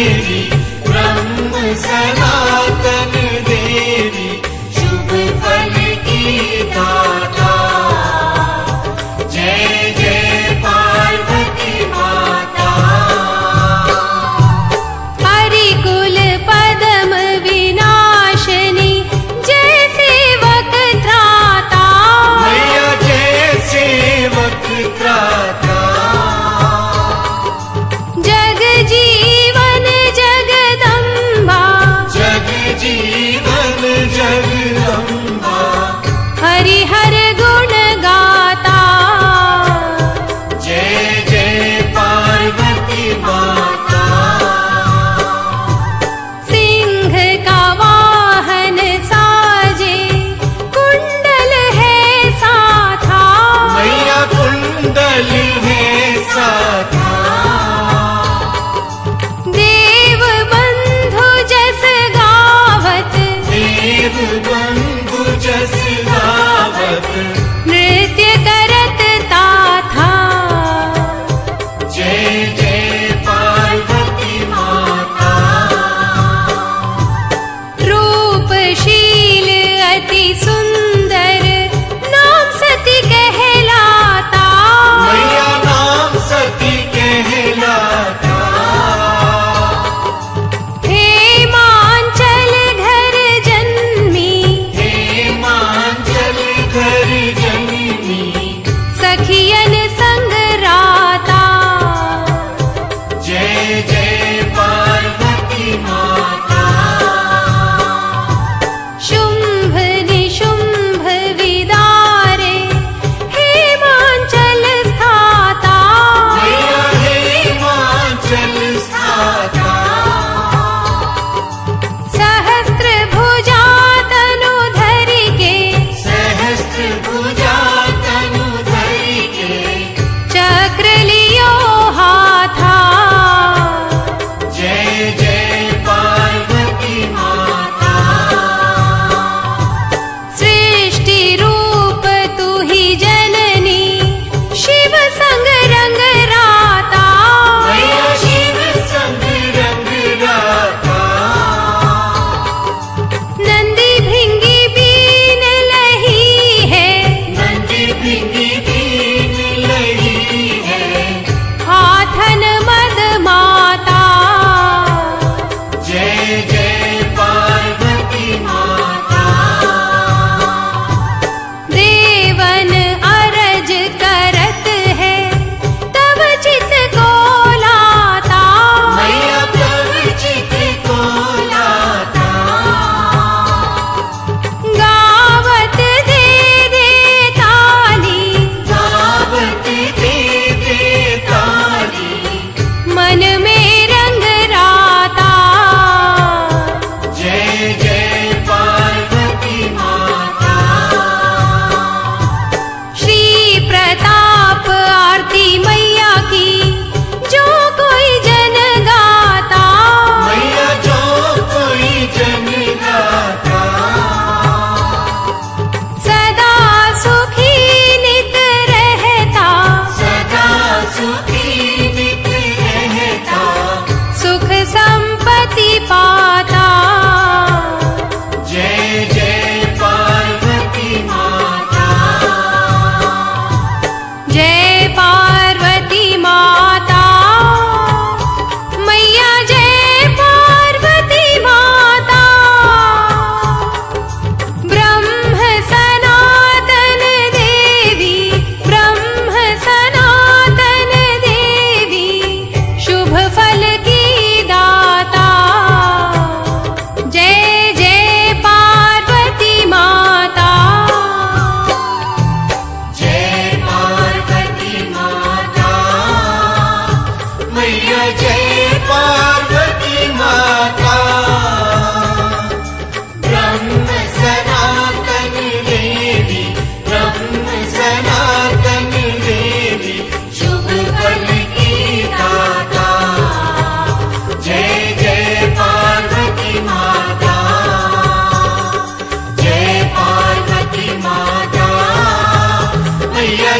देवी ब्रह्म सदा Happy जय पार्व सदा कलि देवी ब्रह्म सदा देवी शुभ पलि मय जय पाकी मय पाकी मया